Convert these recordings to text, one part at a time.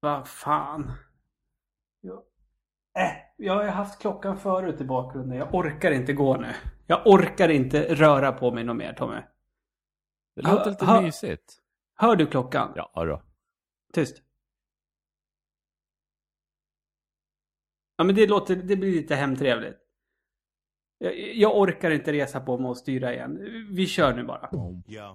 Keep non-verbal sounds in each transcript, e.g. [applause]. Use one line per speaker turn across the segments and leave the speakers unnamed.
Vad fan. Jag... Äh, jag har haft klockan förut i bakgrunden. Jag orkar inte gå nu. Jag orkar inte röra på mig något mer, Tommy.
Det låter lite
Ha-
mysigt.
Hör du klockan?
Ja, då.
Tyst. Ja, men det låter, det blir lite hemtrevligt. Jag, jag orkar inte resa på mig och styra igen. Vi kör nu bara.
Yo.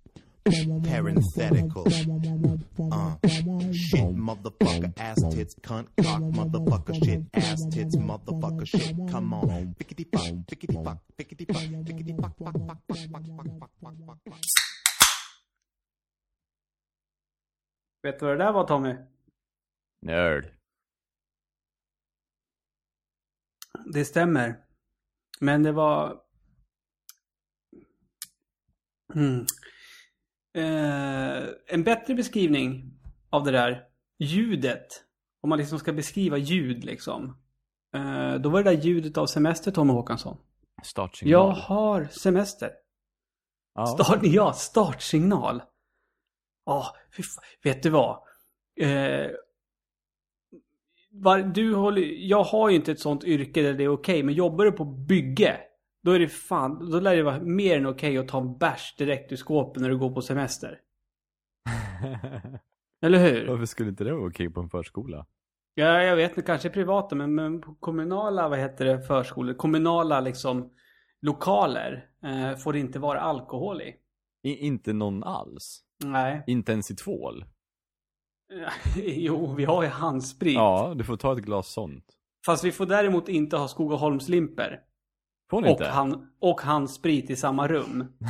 Parenthetical. Uh. Shit, motherfucker, ass tits, cunt, cock, motherfucker, shit, ass tits, motherfucker, shit. Come on. Fickety fuck, fickety fuck, fickety fuck, fickety fuck, fuck, fuck, fuck, fuck, fuck, fuck, fuck, fuck, fuck.
Vet du vad det där var, Tommy?
Nörd.
Det stämmer. Men det var... Mm. Eh, en bättre beskrivning av det där ljudet. Om man liksom ska beskriva ljud liksom. Eh, då var det där ljudet av semester, Tommy Håkansson.
Startsignal.
Jag har semester.
Ja.
Start, ja, startsignal. Ja, fan. Vet du vad? Eh, var, du håller, jag har ju inte ett sånt yrke där det är okej, men jobbar du på bygge, då är det fan, då lär det vara mer än okej att ta en bärs direkt ur skåpet när du går på semester. [laughs] Eller hur?
Varför skulle inte det vara okej på en förskola?
Ja, jag vet inte, kanske privata, men, men på kommunala, vad heter det, förskolor, kommunala liksom lokaler eh, får det inte vara alkohol i.
I, inte någon alls.
Nej.
Inte ens i tvål. [laughs]
jo, vi har ju handsprit.
Ja, du får ta ett glas sånt.
Fast vi får däremot inte ha Skogaholmslimper.
Får ni
Och,
inte?
han, och handsprit i samma rum. [laughs]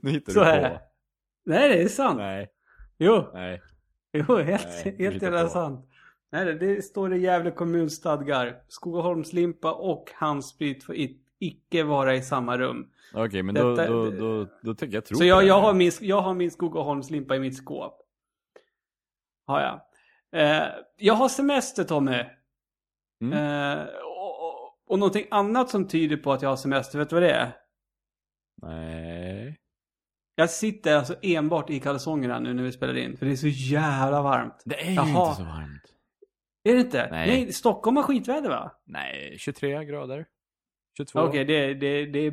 Nu hittar
Så
du
är
på.
det. Nej, det är sant.
Nej,
Jo,
nej.
jo helt,
Nej,
helt jävla sant. Nej, det- det står i Gävle kommunstadgar. Skogaholmslimpa och handsprit får icke vara i samma rum.
Okej, men då,
Detta-
då, då, då tänker jag tro
Så jag, jag, har min, jag har min Skogaholmslimpa i mitt skåp. Har jag. Eh, jag har semester Tommy.
Mm.
Eh, och, någonting annat som tyder på att jag har semester, vet du vad det är?
Nej.
Jag sitter alltså enbart i kalsongerna nu när vi spelar in. För det är så jävla varmt.
Det är ju
Jaha.
inte så varmt.
Är det inte?
Nej.
Stockholm har skitväder va?
Nej, 23 grader. 22.
Okej, det, det, det är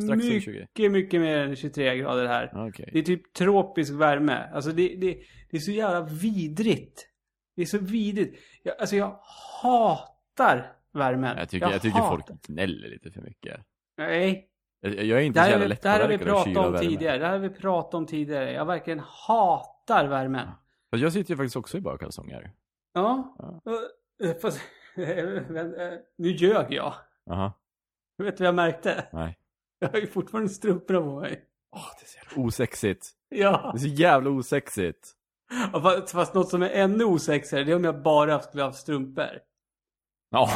Strax
mycket,
20.
mycket mer än 23 grader här.
Okej.
Det är typ tropisk värme. Alltså det, det, det är så jävla vidrigt. Det är så vidrigt. Jag, alltså jag hatar värmen.
Jag tycker, jag tycker
hatar-
folk gnäller lite för mycket.
Nej,
Jag, jag är inte
det
så jävla
har vi- det här har vi pratat om tidigare. Det här har vi pratat om tidigare. Jag verkligen hatar värmen.
Fast jag sitter ju faktiskt också i bara kalsonger.
Ja. Eh, Fast, [laughs] men, eh, nu ljög jag.
Jaha.
Vet du vad jag märkte?
Nej. [laughs]
Jag har ju fortfarande strumporna på mig.
Åh, det är så jävla osexigt.
Ja.
Det är så jävla osexigt.
Ja, Fast, fast något som är ännu osexigare, det är om jag bara skulle haft strumpor.
Ja.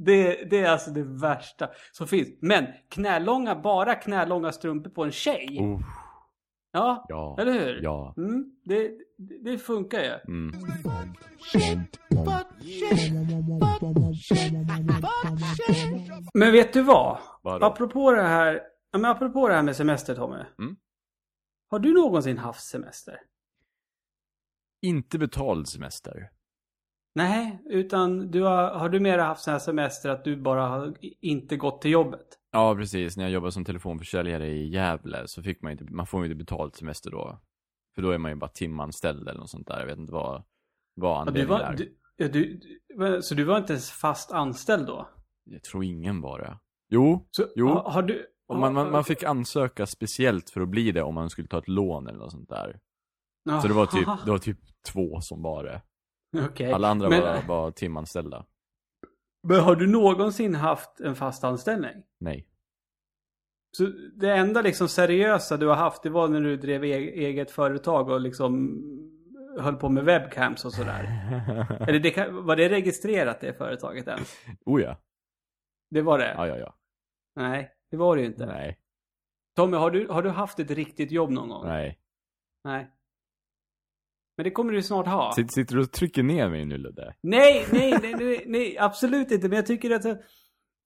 Det, det är alltså det värsta som finns. Men knälånga, bara knälånga strumpor på en tjej.
Oh,
Ja,
ja.
eller hur?
Ja.
Mm, det, det, funkar ju.
Mm.
Men vet du vad?
Vadå?
Apropå det här, men apropå det här med semester Tommy.
Mm.
Har du någonsin haft semester?
Inte betald semester.
Nej, utan du har, har du mer haft sån här semester att du bara har inte gått till jobbet?
Ja, precis. När jag jobbade som telefonförsäljare i Gävle så fick man inte, man får inte betalt semester då. För då är man ju bara timanställd eller något sånt där. Jag vet inte vad, vad
Ja, du
anledningen
var,
är.
du, du, så du var inte ens fast anställd då?
Jag tror ingen var det. Jo,
Så,
Jo.
Har, har du...
och man, man, man fick ansöka speciellt för att bli det om man skulle ta ett lån eller något sånt där. Så det var typ, [laughs] det var typ två som var det. [laughs]
Okej.
Alla andra
men,
var, var timanställda.
men har du någonsin haft en fast anställning?
Nej.
Så det enda liksom seriösa du har haft, det var när du drev e- eget företag och liksom höll på med webcams och sådär. [laughs] Eller det kan, var det registrerat det företaget ens?
oh ja.
Det var det?
Ja, ja, ja.
Nej, det var det ju inte.
Nej.
Tommy, har du, har du haft ett riktigt jobb någon gång?
Nej.
Nej. Men det kommer du snart ha.
Sitter, sitter du och trycker ner mig nu Ludde?
Nej, nej, nej, nej, nej, absolut inte. Men jag tycker att...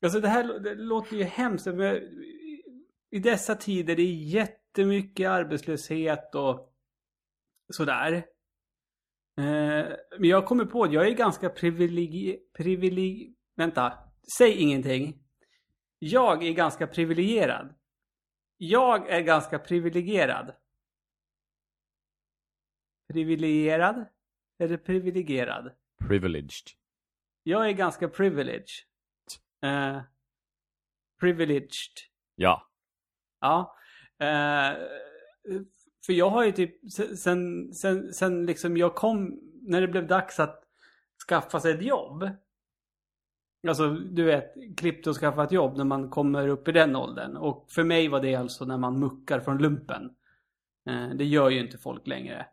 Alltså det här det låter ju hemskt. Men I dessa tider det är jättemycket arbetslöshet och sådär. Eh, men jag kommer på att jag är ganska privilegier... Privileg... Vänta. Säg ingenting. Jag är ganska privilegierad. Jag är ganska privilegierad. Privilegierad? Eller privilegierad?
Privileged.
Jag är ganska privileged. Eh, privileged.
Ja.
Ja. Eh, för jag har ju typ se- sen, sen, sen liksom jag kom, när det blev dags att skaffa sig ett jobb. Alltså du vet, klippt och skaffa ett jobb när man kommer upp i den åldern. Och för mig var det alltså när man muckar från lumpen. Eh, det gör ju inte folk längre.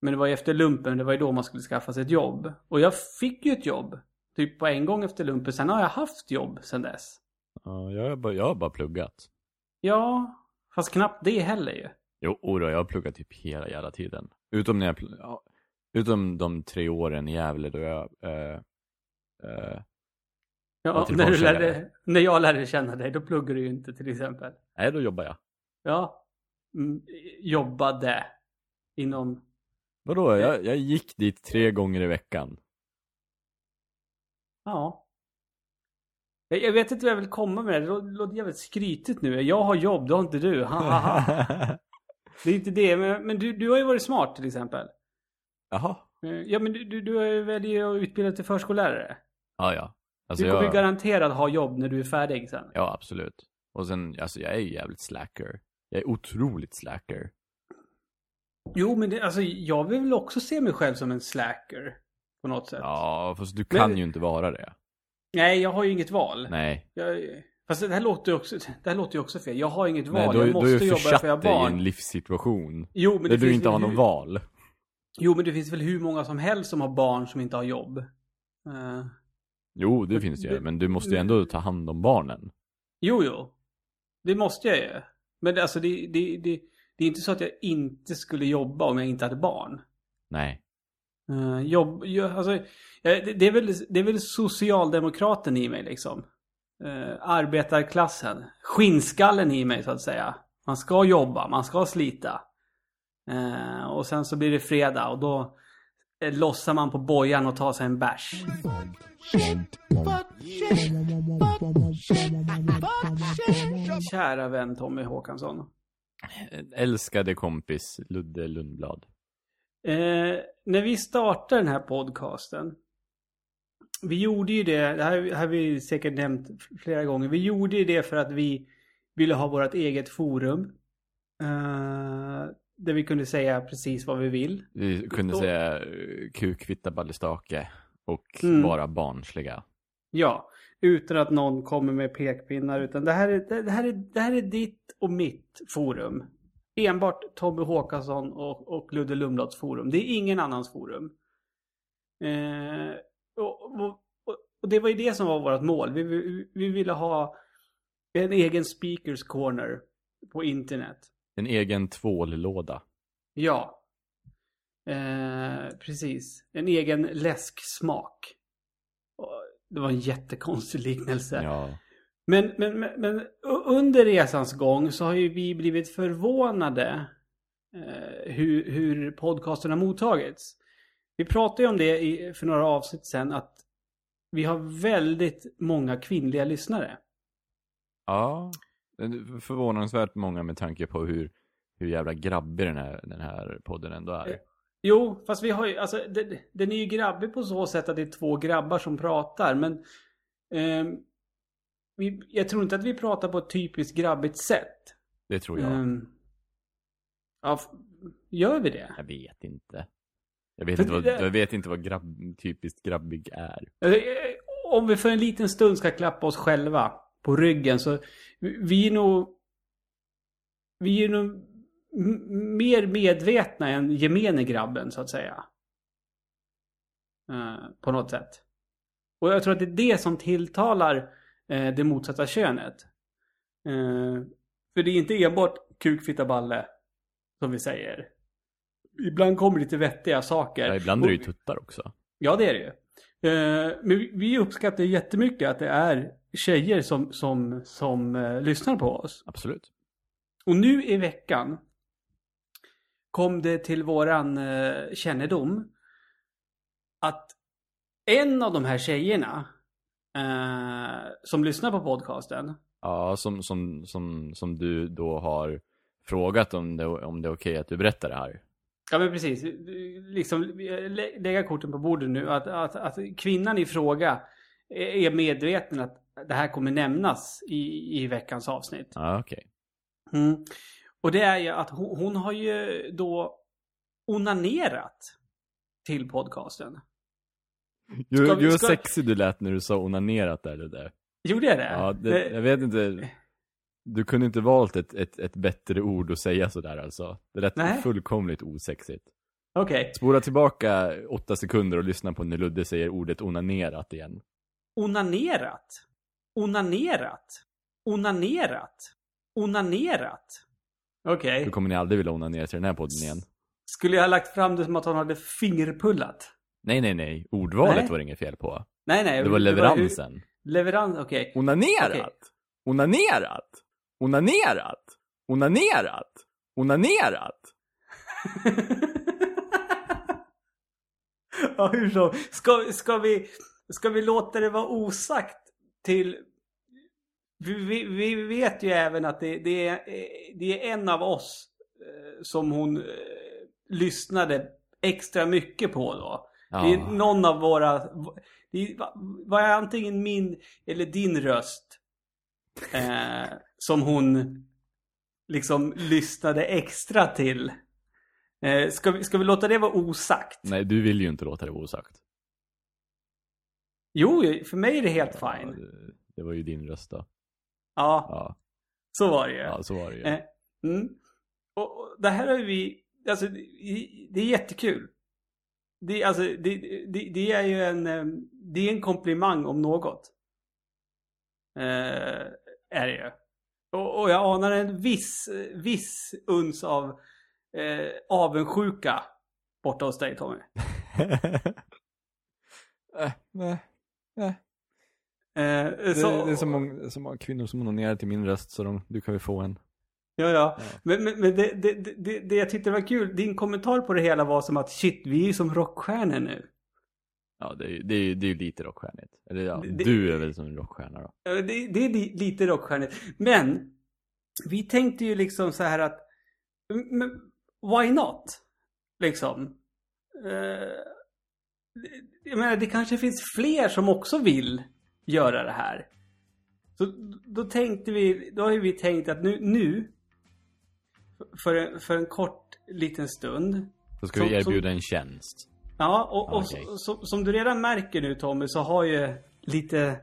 Men det var ju efter lumpen, det var ju då man skulle skaffa sig ett jobb. Och jag fick ju ett jobb. Typ på en gång efter lumpen. Sen har jag haft jobb sen dess.
Ja, jag har bara, jag har bara pluggat.
Ja, fast knappt det heller ju.
Jo, oro, jag har pluggat typ hela jävla tiden. Utom när jag, ja, utom de tre åren i Gävle då jag, eh, eh,
Ja, när, du lärde, när jag lärde känna dig, då pluggar du ju inte till exempel.
nej då jobbar jag.
Ja, mm, jobbade inom...
Vadå, jag, jag gick dit tre gånger i veckan.
Ja. Jag, jag vet inte vad jag vill komma med det. Det lå- det låter jävligt skrytigt nu. Jag har jobb, det har inte du. Ha, ha, ha. [laughs] Det är inte det, men, men du, du har ju varit smart till exempel.
Jaha.
Eh, Ja, men du, du, du väljer att utbilda till förskollärare.
Ja, ja. Alltså
du kommer ju
jag,
garanterat ha jobb när du är färdig sen.
ja, absolut. Och sen, alltså jag är ju jävligt slacker. Jag är otroligt slacker.
Jo, men det, alltså, jag vill väl också se mig själv som en slacker. På något sätt.
Ja, fast du kan
Men-
ju inte vara det.
Nej, jag har ju inget val.
Nej.
Jag, fast det här låter ju också, det här låter ju också fel. Jag har inget
Nej,
val.
då,
jag måste jobba för jag har
dig i
barn.
en livssituation.
Jo, men
där
det
du
finns
inte har
väl
något
hur-
val.
Jo, men det finns väl hur många som helst som har barn som inte har jobb. Eh,
Jo, det finns det ju. Men du måste ju ändå ta hand om barnen.
jo, jo. Det måste jag ju. Men alltså det, det, det, det är inte så att jag inte skulle jobba om jag inte hade barn.
Nej.
Uh, jobb, jo, alltså, eh, det, det, är väl, det är väl socialdemokraten i mig liksom. Uh, arbetarklassen. Skinnskallen i mig så att säga. Man ska jobba, man ska slita. Eh, och sen så blir det fredag och då uh, lossar man på bojan och tar sig en bärs. Kära vän Tommy Håkansson.
Älskade kompis Ludde Lundblad.
Eh, när vi startade den här podcasten. Vi gjorde ju det, det här har vi säkert nämnt flera gånger. Vi gjorde ju det för att vi ville ha vårt eget forum. Eh, där vi kunde säga precis vad vi vill.
Vi kunde
Och-
säga eh, kuk, fitta, ballestake och
Mm.
vara barnsliga.
Ja, utan att någon kommer med pekpinnar. Utan det här är, det, här är, det här är ditt och mitt forum. Enbart Tommy Håkansson och, och Ludde Lundblads forum. Det är ingen annans forum. Eh, och, och, och, och det var ju det som var vårt mål. Vi, vi, vi ville ha en egen speakers corner på internet.
En egen tvållåda.
Ja. Eh, precis. En egen läsksmak. Det var en jättekonstig liknelse.
Ja.
Men, men, men, men under resans gång så har ju vi blivit förvånade eh, hur, hur podcasten har mottagits. Vi pratade ju om det i, för några avsnitt sedan att vi har väldigt många kvinnliga lyssnare.
Ja. Förvånansvärt många med tanke på hur, hur jävla grabbig den här, den här podden ändå är.
Jo, fast vi har ju, alltså den, den är ju grabbig på så sätt att det är två grabbar som pratar, men ehm, vi, jag tror inte att vi pratar på ett typiskt grabbigt sätt.
Det tror jag.
Ehm, ja, gör vi det?
Jag vet inte. Jag vet
För
inte vad,
det-
jag vet inte vad grabb, typiskt grabbig är.
Alltså, eh, Om vi för en liten stund ska klappa oss själva på ryggen så vi- är nog vi är nog mer medvetna än gemene grabben så att säga. Eh, på något sätt. Och jag tror att det är det som tilltalar eh, det motsatta könet. Eh, För det är inte enbart kuk, fitta, balle. Som vi säger. Ibland kommer lite vettiga saker.
Ja, ibland är det ju tuttar också.
Ja, det är det ju. Eh, men vi- vi uppskattar jättemycket att det är tjejer som, som, som eh, lyssnar på oss.
Absolut.
Och nu i veckan kom det till våran eh, kännedom att en av de här tjejerna eh, som lyssnar på podcasten
Ja, som, som, som, som du då har frågat om det, om det är okej att du berättar det här.
Ja men precis. Liksom lä- lägga korten på bordet nu. Att, att, att kvinnan i fråga är medveten att det här kommer nämnas i, i veckans avsnitt.
Ja, okej.
Mm. Och det är ju att hon, hon har ju då onanerat till podcasten.
Ju,
Ska
ju
ska-
sexig du lät när du sa onanerat där det där.
Gjorde jag det?
Ja, det, jag vet inte. Du kunde inte valt ett, ett, ett bättre ord att säga sådär alltså. Det lät
Nej.
fullkomligt osexigt.
Okej.
Spola tillbaka åtta sekunder och lyssna på när Ludde säger ordet onanerat igen.
Onanerat. Onanerat. Onanerat. Onanerat. Okej.
Då kommer ni aldrig vilja onanera till den här podden igen.
Skulle jag ha lagt fram det som att hon hade fingerpullat?
Nej, nej, nej. Ordvalet
Nej.
var det inget fel på.
Nej, nej.
Det var leveransen.
Leverans, okej.
Onanerat!
Okej.
Onanerat! Onanerat! Onanerat! Onanerat! [laughs]
ja, hur så? Ska, ska, vi, ska vi låta det vara osagt till... Vi, vi, vet ju även att det, det, är, det är en av oss eh, som hon eh, lyssnade extra mycket på då. Det är
Ja.
någon av våra... Det var antingen min eller din röst eh, som hon liksom lyssnade extra till. Eh, ska, vi, ska vi låta det vara osagt?
Nej, du vill ju inte låta det vara osagt.
Jo, för mig är det helt
Ja,
fine.
det, det var ju din röst då.
Ja,
Ja,
så var det ju.
ja så var det ju.
Eh, mm. och, och det här har vi, alltså det, är jättekul. Det, alltså, det, det, det är ju en, eh, det är en komplimang om något. Eh, är det ju. Och, och jag anar en viss, viss uns av eh, avundsjuka borta hos dig Tommy.
äh, [laughs] nej. nej.
Eh,
Det,
så,
det är så många, så många kvinnor som onanerar till min röst så de, du kan väl få en.
Ja, ja.
Ja.
Men, men, men det, det, det- det, det jag tyckte var kul, din kommentar på det hela var som att shit, vi är ju som rockstjärnor nu.
Ja, det är ju det är, det är lite rockstjärnigt. Eller ja,
Det-
du är väl som en rockstjärna då.
Ja, Det, det är li, lite rockstjärnor. Men, vi tänkte ju liksom så här att, men, why not? Liksom. Eh, jag menar, det kanske finns fler som också vill göra det här. Så då tänkte vi, då har vi tänkt att nu, nu för, en, för en kort liten stund
Så ska
Som-
vi erbjuda en tjänst.
Ja, och, och
Okej.
så, så, som du redan märker nu Tommy så har ju lite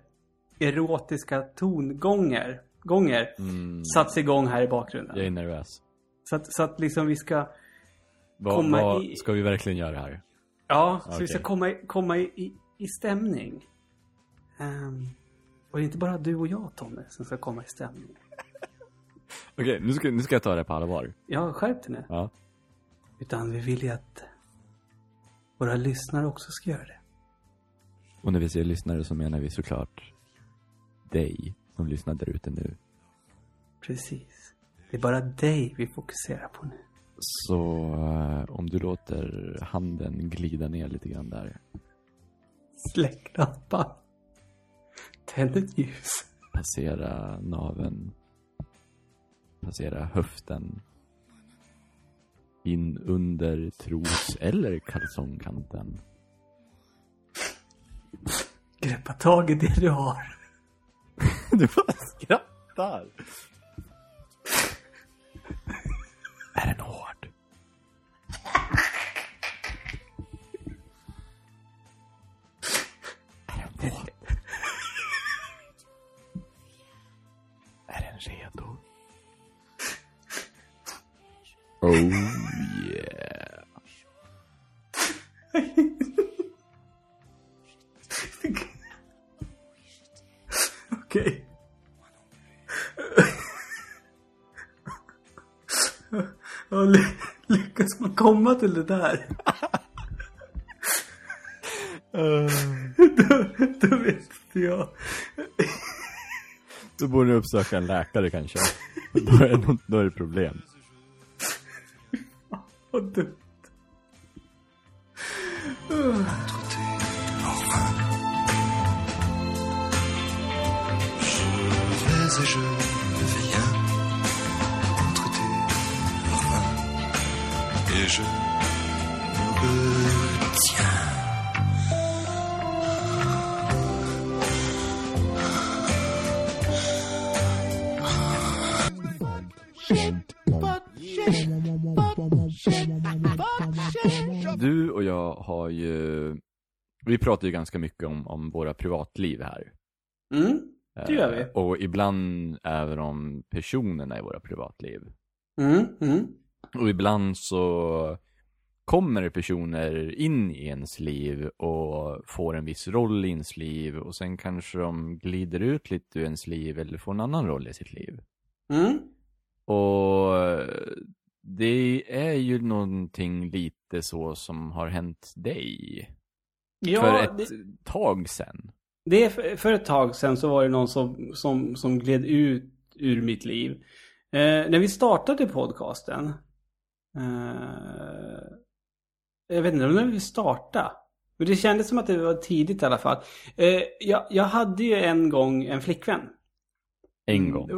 erotiska tongångar gånger
Mm,
satts igång här i bakgrunden.
jag är nervös.
Så, att, så att liksom vi ska,
Vad,
Komma
vad
i-
ska vi verkligen göra här?
ja, så vi ska komma, i- komma i, i, i stämning. Ehm, och det är inte bara du och jag Tommy som ska komma i stämning.
Okej, nu, ska, nu ska jag ta det på allvar.
Ja, skärp dig nu.
Ja.
Utan vi vill ju att våra lyssnare också ska göra det.
Och när vi säger lyssnare så menar vi såklart dig som lyssnar där ute nu.
Precis. Det är bara dig vi fokuserar på nu.
Så eh, om du låter handen glida ner lite grann där.
Släck lampan. Tänd ett ljus.
Passera naven. Passera höften. In under tros eller kalsongkanten.
Greppa tag i det du har. [laughs]
Du bara skrattar. Är den hård? redo? Oh yeah.
Okej. Lyckas man komma till det där? uh. [laughs] då, då vet inte jag.
Då borde du uppsöka en läkare kanske. Då är, det- då är det problem. [laughs]
Vad dumt.
Vi pratar ju ganska mycket om, om våra privatliv här.
Mm, det gör vi.
Eh, Och ibland även om personerna i våra privatliv.
Mm, mm.
Och ibland så kommer personer in i ens liv och får en viss roll i ens liv och sen kanske de glider ut lite ur ens liv eller får en annan roll i sitt liv.
Mm.
Och det är ju någonting lite så som har hänt dig.
Ja,
för ett
det,
tag sedan.
det är för, för ett tag sedan så var det någon som, som, som gled ut ur mitt liv. Eh, när vi startade podcasten. Eh, jag vet inte om när vi startade. Men det kändes som att det var tidigt i alla fall. Eh, jag, jag hade ju en gång en flickvän.
En gång.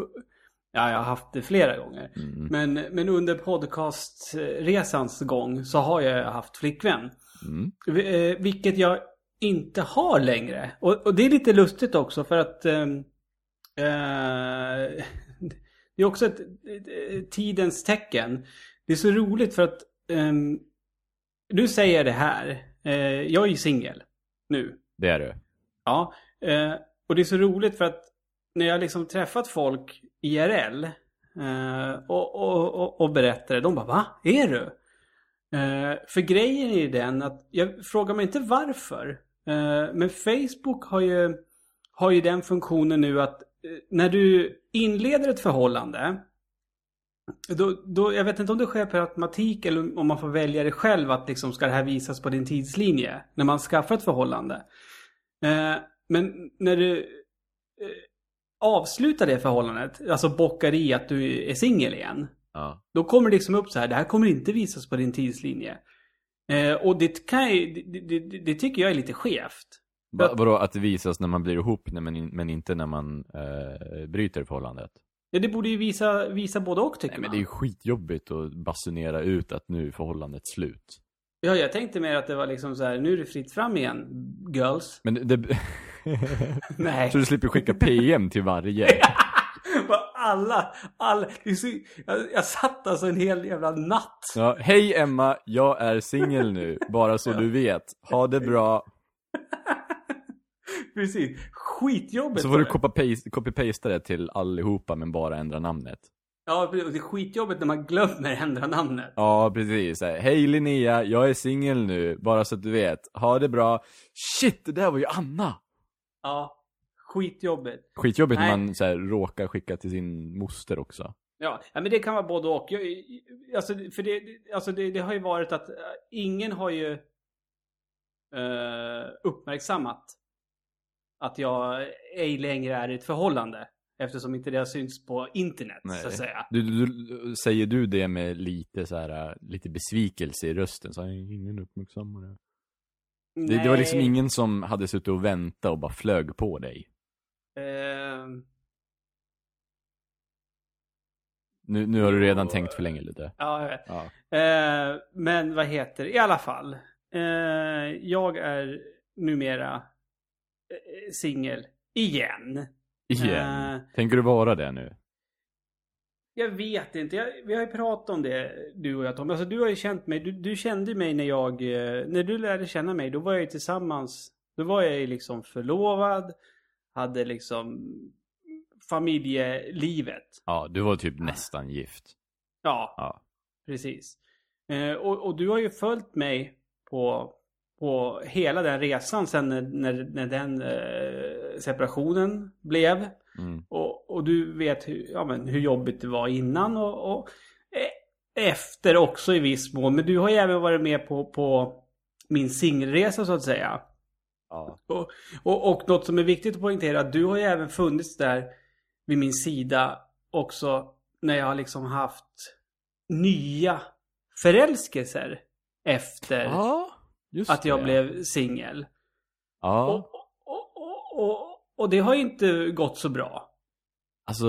Ja, jag har haft det flera gånger.
Mm.
Men, men under podcastresans gång så har jag haft flickvän.
Mm.
Eh, Vilket jag inte har längre. Och, och det är lite lustigt också för att ehm, eh, [laughs] det är också ett, tidens tecken. Det är så roligt för att um, nu säger jag det här. Eh, jag är ju singel nu.
Det är det.
Ja, eh, och det är så roligt för att när jag liksom träffat folk IRL eh, och, och, och, och berättar det, de bara va? Är du? Eh, för grejen är ju den att jag frågar mig inte varför. Eh, men Facebook har ju, har ju den funktionen nu att eh, när du inleder ett förhållande då, då, jag vet inte om det sker per automatik eller om man får välja det själv att liksom ska det här visas på din tidslinje när man skaffar ett förhållande. Eh, men när du eh, avslutar det förhållandet, alltså bockar i att du är singel igen.
Ja.
Då kommer det liksom upp så här, det här kommer inte visas på din tidslinje. Eh, och det kan det, det, det, tycker jag är lite skevt.
Va, vadå, att det visas när man blir ihop men, men inte när man eh, bryter förhållandet?
Ja, det borde ju visa, visa både och tycker
Nej, men
man.
det är ju skitjobbigt att basunera ut att nu är förhållandet slut.
Ja, jag tänkte mer att det var liksom så här, nu är det fritt fram igen, girls.
Men det [laughs]
Nej.
så du slipper skicka PM till varje? [laughs]
Alla, alla, jag, jag satt alltså en hel jävla natt.
Ja, hej Emma, jag är singel nu, bara så [laughs] du vet. Ha det bra. [laughs]
Precis. Skitjobbigt.
Så får du copy-pasta det till allihopa men bara ändra namnet.
Ja, det är skitjobbigt när man glömmer ändra namnet.
Ja, precis. Hej Linnea, jag är singel nu, bara så att du vet. Ha det bra. Shit, det där var ju Anna!
Ja, skitjobbigt.
Skitjobbigt när
Nej.
man så här, råkar skicka till sin moster också.
Ja, ja, men det kan vara både och. Jag, alltså, för det, alltså det, det har ju varit att äh, ingen har ju eh, uppmärksammat att jag ej längre är i ett förhållande. Eftersom inte det har synts på internet, så att säga.
Du, du, du, säger du det med lite så här, lite besvikelse i rösten? Så här, ingen uppmärksammar det. det. Det var liksom
Nej,
ingen som hade suttit och väntat och bara flög på dig.
Ehm,
Nu, nu har du redan tänkt för länge lite.
ja, jag vet.
Ja.
Eh, men vad heter? I alla fall. Eh, jag är numera eh, singel igen.
Igen.
Eh.
Tänker du vara det nu?
Jag vet inte. Jag, vi har ju pratat om det du och jag Tom. Alltså du har ju känt mig. Du, du kände mig när jag... eh, När du lärde känna mig. Då var jag ju tillsammans. Då var jag ju liksom förlovad. Hade liksom familjelivet.
Ja, du var typ nästan gift.
Ja,
Ja.
precis. Eh, och, och du har ju följt mig på, på hela den resan sen när, när, när den eh, separationen blev.
Mm.
Och, och du vet hur, ja, men hur jobbigt det var innan och, och eh, efter också i viss mån. Men du har ju även varit med på, på min singelresa så att säga.
Ja.
Och, och, och något som är viktigt att poängtera, att du har ju även funnits där vid min sida också när jag har liksom haft nya förälskelser efter
Ja,
att jag
det.
blev singel.
Ja,
Och, och, och, och, och det har ju inte gått så bra.
alltså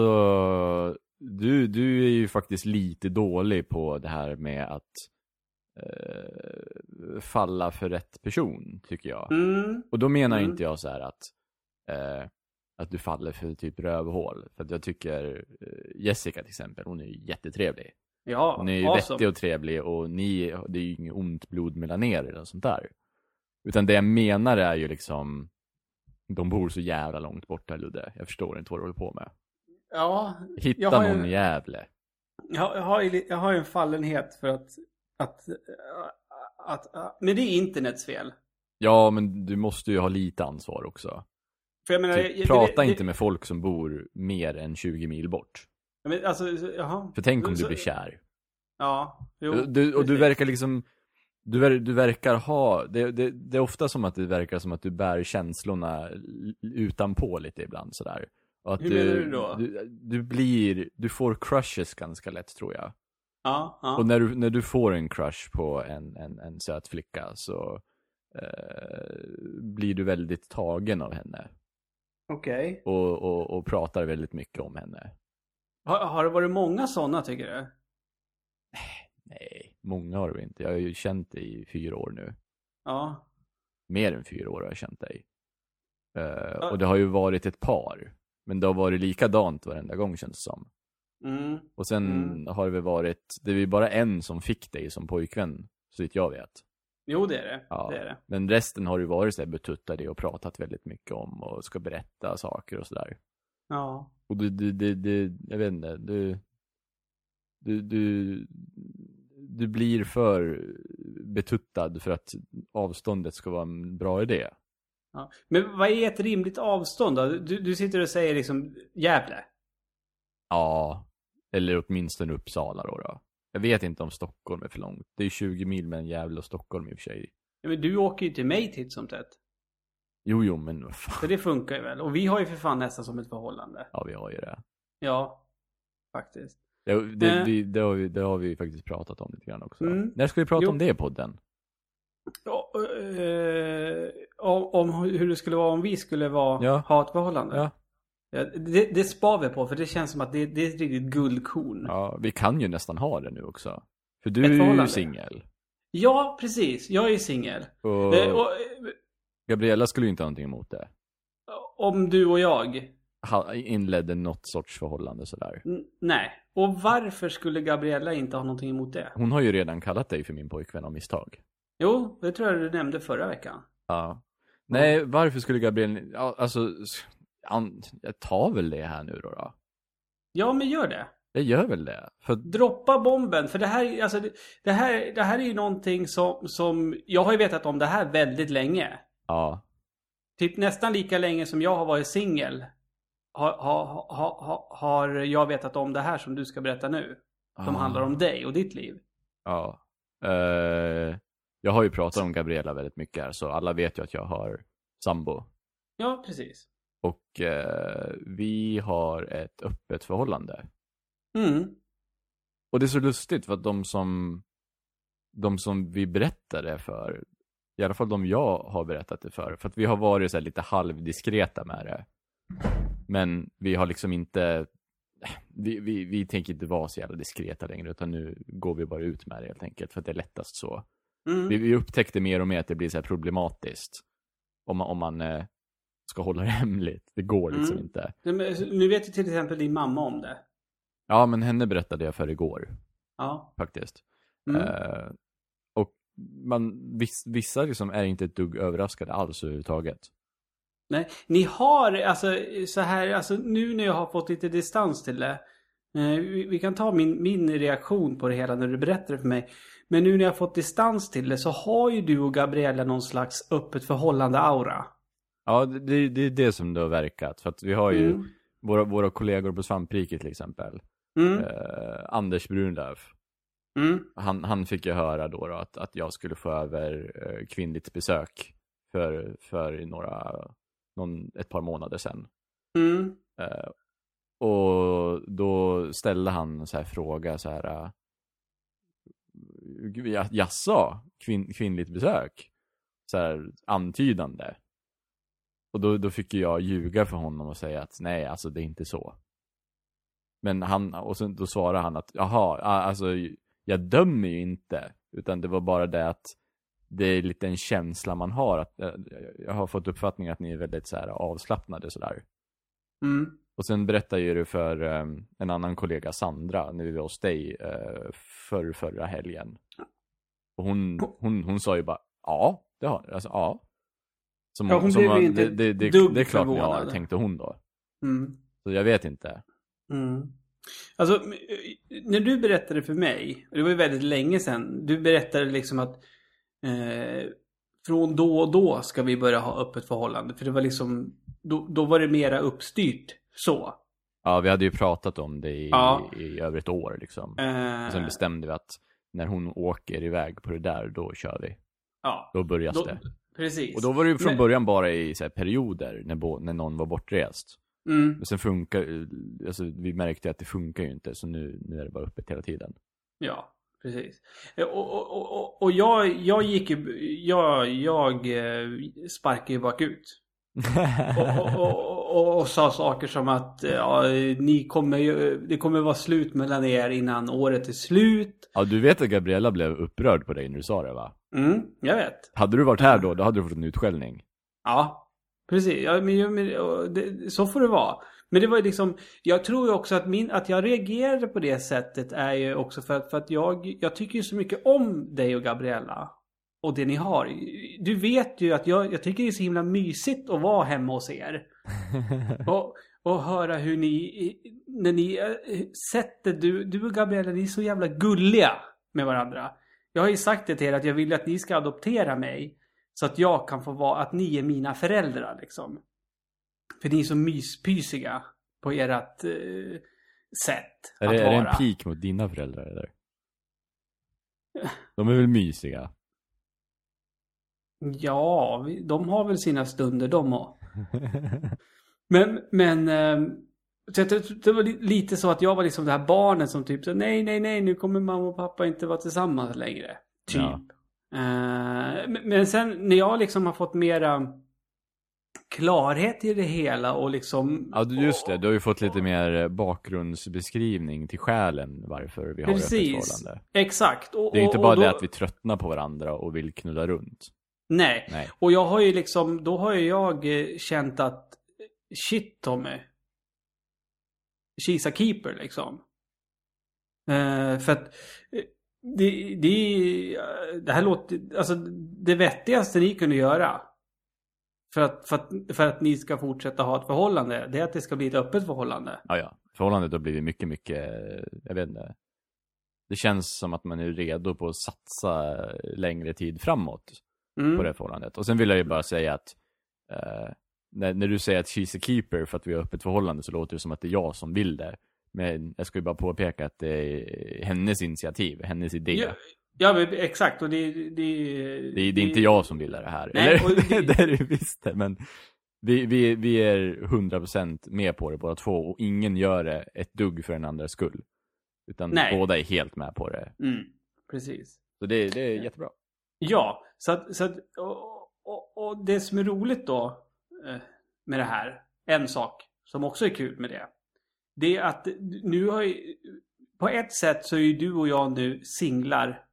du, du är ju faktiskt lite dålig på det här med att eh, falla för rätt person, tycker jag.
Mm.
Och då menar
Mm.
inte jag så här att, eh, att du faller för typ rövhål. För jag tycker eh, Jessica till exempel, hon är ju jättetrevlig.
Ja,
Hon är ju
awesome.
vettig och trevlig och ni, det är ju inget ont blod mellan er eller sånt där. Utan det jag menar är ju liksom, de bor så jävla långt borta Ludde. Jag förstår inte vad du håller på med.
Ja,
Hitta
ju-
någon i Gävle.
jag, jag, har ju, jag har ju en fallenhet för att, att, att, att... Men det är internets fel.
Ja, men du måste ju ha lite ansvar också.
Menar,
Typ,
jag-
prata
det-
inte med folk som bor mer än 20 mil bort.
Men, alltså, jaha.
För tänk om
Så-
du blir kär.
Ja, jo.
Du, och du verkar liksom, du, du verkar ha, det, det, det är ofta som att det verkar som att du bär känslorna utanpå lite ibland sådär. Och att
Hur
du,
menar du då?
Du, du blir, du får crushes ganska lätt tror jag.
Ja, ja.
Och när du, när du får en crush på en, en, en söt flicka så eh, blir du väldigt tagen av henne.
Okej.
Och, och, och pratar väldigt mycket om henne.
Har, har det varit många sådana tycker du?
Nej, många har du inte. Jag har ju känt dig i fyra år nu.
Ja.
mer än fyra år har jag känt dig. Eh, och det har ju varit ett par. Men det har varit likadant varenda gång känns det som.
Mm.
Och sen
Mm.
har det väl varit, det är ju bara en som fick dig som pojkvän, så vitt jag vet.
Jo, det är det.
Ja.
Det är det.
Men resten har ju varit så här betuttade och pratat väldigt mycket om och ska berätta saker och sådär.
Ja.
Och du, du, du, du, jag vet inte, du, du, du, du blir för betuttad för att avståndet ska vara en bra idé.
ja. Men vad är ett rimligt avstånd då? Du, du sitter och säger liksom Gävle.
Ja, eller åtminstone Uppsala då, då. Jag vet inte om Stockholm är för långt. Det är 20 mil mellan Gävle och Stockholm i och för sig.
Ja, men du åker ju till mig titt som tätt.
Jo, jo, men vad
Så
fan.
det funkar ju väl. Och vi har ju för fan nästan som ett förhållande.
Ja, vi har ju det.
Ja. Faktiskt.
Det, det,
Eh.
vi, det, har, vi, det har vi faktiskt pratat om lite grann också.
Mm.
När ska vi prata
Jo.
om det i podden?
Ja, eh, om, om hur det skulle vara om vi skulle vara,
Ja.
ha ett förhållande.
Ja.
Ja, det, det spar vi på för det känns som att det, det är ett riktigt guldkorn. Ja.
Ja, vi kan ju nästan ha det nu också. För du är ju singel.
precis. Jag är singel.
Och
och,
Gabriella skulle ju inte ha någonting emot det.
om du och jag.
Inledde något sorts förhållande sådär.
N- nej. Och varför skulle Gabriella inte ha någonting emot det?
Hon har ju redan kallat dig för min pojkvän av misstag.
Jo, det tror jag du nämnde förra veckan.
Ja. Nej, varför skulle Gabriella... Ja, alltså, jag tar väl det här nu då, då.
Ja, men gör det.
Jag gör väl det. För
Droppa bomben. För det här, alltså, det, här, det här är ju någonting som, som... Jag har ju vetat om det här väldigt länge.
ja.
Typ nästan lika länge som jag har varit singel. Har, har, har, har, jag vetat om det här som du ska berätta nu. Som
Ah.
handlar om dig och ditt liv.
Ja. Eh, jag har ju pratat om Gabriella väldigt mycket här, så alla vet ju att jag har sambo.
Ja, precis.
Och eh, vi har ett öppet förhållande.
Mm.
Och det är så lustigt för att de som, de som vi berättar det för, i alla fall de jag har berättat det för, för att vi har varit så här lite halvdiskreta med det. Men vi har liksom inte, vi, vi, vi tänker inte vara så jävla diskreta längre, utan nu går vi bara ut med det helt enkelt, för att det är lättast så.
Mm.
Vi, vi upptäckte mer och mer att det blir så problematiskt. Om man, om man eh, ska hålla det [laughs] hemligt. Det går liksom
Mm.
inte.
Men Nu vet ju till exempel din mamma om det.
Ja, men henne berättade jag för igår,
Ja.
faktiskt.
Mm.
Eh, och man, viss, vissa liksom är inte ett dugg överraskade alls överhuvudtaget.
Nej, ni har alltså så här, alltså nu när jag har fått lite distans till det. Eh, vi, vi kan ta min, min reaktion på det hela när du berättar det för mig. Men nu när jag har fått distans till det så har ju du och Gabriella någon slags öppet förhållande-aura.
Ja, det, det, är det som det har verkat. För att vi har ju
Mm.
våra, våra kollegor på Svampriket till exempel.
Mm.
Eh, Anders Brunlöf.
Mm.
Han, han fick ju höra då, då att, att jag skulle få över eh, kvinnligt besök för, för några, någon, ett par månader sedan.
Mm.
Eh, och då ställde han så här fråga så här. Uh, jaså, kvin, kvinnligt besök? Så här antydande. Och då, då fick jag ljuga för honom och säga att nej, alltså det är inte så. Men han, och sen, då svarade han att jaha, alltså jag dömer ju inte. Utan det var bara det att det är lite en känsla man har. att eh, Jag har fått uppfattningen att ni är väldigt så här avslappnade sådär.
Mm.
Och sen berättade ju du för eh, en annan kollega, Sandra, när vi var hos dig eh, för förra helgen. Och hon, hon, hon sa ju bara, ja, det har. Alltså, ja. Som,
Ja, hon
som
blev ju inte
det, det, det,
dugg
det är klart
förvånad.
tänkte hon då.
Mm.
Så jag vet inte.
Mm. Alltså, m- när du berättade för mig, det var ju väldigt länge sedan, du berättade liksom att eh, från då och då ska vi börja ha öppet förhållande. För det var liksom, då, då var det mera uppstyrt så.
Ja, vi hade ju pratat om det i,
Ja.
i över ett år liksom.
Eh,
Och sen bestämde vi att när hon åker iväg på det där, då kör vi.
ja,
Då börjas
då,
det.
Precis.
Och då var det ju från
Men-
början bara i så här, perioder, när, när någon var bortrest.
Mm,
Men sen funkar, alltså vi märkte att det funkar ju inte, så nu, nu är det bara öppet hela tiden.
ja, precis. Eh, Och, och, och, och, jag, jag gick ju, jag, jag eh, sparkade ju bakut. [laughs] och, och, och, och, sa saker som att eh, ja, ni kommer ju, det kommer vara slut mellan er innan året är slut.
Ja, du vet att Gabriella blev upprörd på dig när du sa det va?
Mm, jag vet.
Hade du varit här då, då hade du fått en utskällning.
Ja, precis. Ja, men, men, det, så får det vara. Men det var ju liksom, jag tror ju också att, min, att jag reagerade på det sättet är ju också för att, för att jag, jag tycker ju så mycket om dig och Gabriella. Och det ni har. Du vet ju att jag, jag tycker det är så himla mysigt att vara hemma hos er. [laughs] Och, och höra hur ni, när ni eh, sätter, du, du och Gabriella, ni är så jävla gulliga med varandra. Jag har ju sagt det till er att jag vill att ni ska adoptera mig. Så att jag kan få vara, att ni är mina föräldrar liksom. För ni är så myspysiga på ert eh, sätt
Är
att
det, är det en
vara.
pik mot dina föräldrar eller? De är väl mysiga?
Ja, de har väl sina stunder de har. [laughs] Men, men... så tror- det var li- lite så att jag var liksom det här barnet som typ så nej, nej, nej, nu kommer mamma och pappa inte vara tillsammans längre. Typ.
Ja.
Eh, men- sen när jag liksom har fått mera klarhet i det hela och liksom...
Ja, just det. Du har ju fått lite mer bakgrundsbeskrivning till skälen varför vi har
Precis.
förhållande.
Exakt. Och,
Det är inte bara
då,
det att vi tröttnar på varandra och vill knulla runt.
Nej.
Nej.
Och jag har ju liksom, då har ju jag eh, känt att shit Tommy. She's a keeper liksom. Eh, för att eh, det, det, eh, det här låter, alltså det vettigaste ni kunde göra. För att, för, att, för att ni ska fortsätta ha ett förhållande. Det är att det ska bli ett öppet förhållande.
Ja, ja. Förhållandet har blivit mycket, mycket, jag vet inte. Det känns som att man är redo på att satsa längre tid framåt
Mm.
på det förhållandet. Och sen vill jag ju bara säga att eh, när, när du säger att she's a keeper för att vi har öppet förhållande så låter det som att det är jag som vill det. Men jag ska ju bara påpeka att det är hennes initiativ, hennes idé.
Ja, ja men exakt. Och det, det,
Det, är- det är inte jag som vill det här.
Nej,
Eller,
det- [laughs]
det är det visst det, men vi, vi, vi är 100% med på det båda två och ingen gör det ett dugg för den andras skull. Utan
Nej.
båda är helt med på det.
Mm, precis.
Så det, det är jättebra.
Ja, så att, så att och, och, och det som är roligt då med det här, en sak som också är kul med det. Det är att nu har ju, på ett sätt så är ju du och jag nu singlar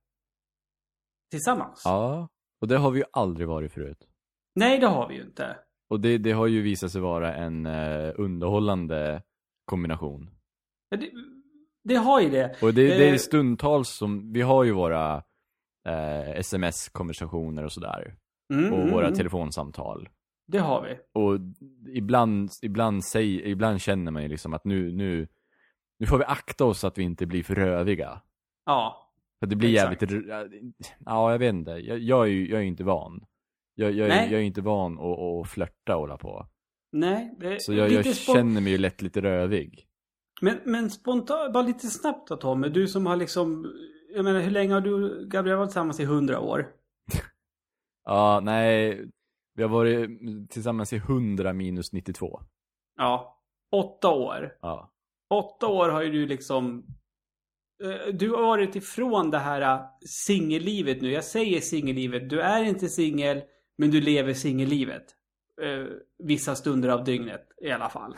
tillsammans.
Ja, och det har vi ju aldrig varit förut.
Nej, det har vi ju inte.
Och det, det har ju visat sig vara en eh, underhållande kombination.
Ja, Det, det har ju det.
Och det, det
Eh.
är stundtals som, vi har ju våra eh, sms-konversationer och sådär.
Mm,
Och
mm,
våra
mm.
telefonsamtal.
Det har vi.
Och ibland, ibland, säg, ibland känner man ju liksom att nu, nu, nu får vi akta oss så att vi inte blir för röviga.
Ja.
För det blir
Exakt.
jävligt, ja jag vet inte, jag, jag, är, ju, jag är inte van. Jag, jag, är- jag är inte van att, att flörta och hålla på.
Nej, det,
Så jag, jag känner mig ju lätt lite rövig.
Men, men spontant, bara lite snabbt då Tommy. Du som har liksom jag menar hur länge har du och Gabriella varit tillsammans i hundra år? [laughs]
Ja, nej. Vi har varit tillsammans i 100 minus 92.
Ja. Åtta år.
Ja.
Åtta år har ju du liksom... eh, Du har varit ifrån det här eh, singellivet nu. Jag säger singellivet. Du är inte singel, men du lever singellivet. Eh, vissa stunder av dygnet i alla fall.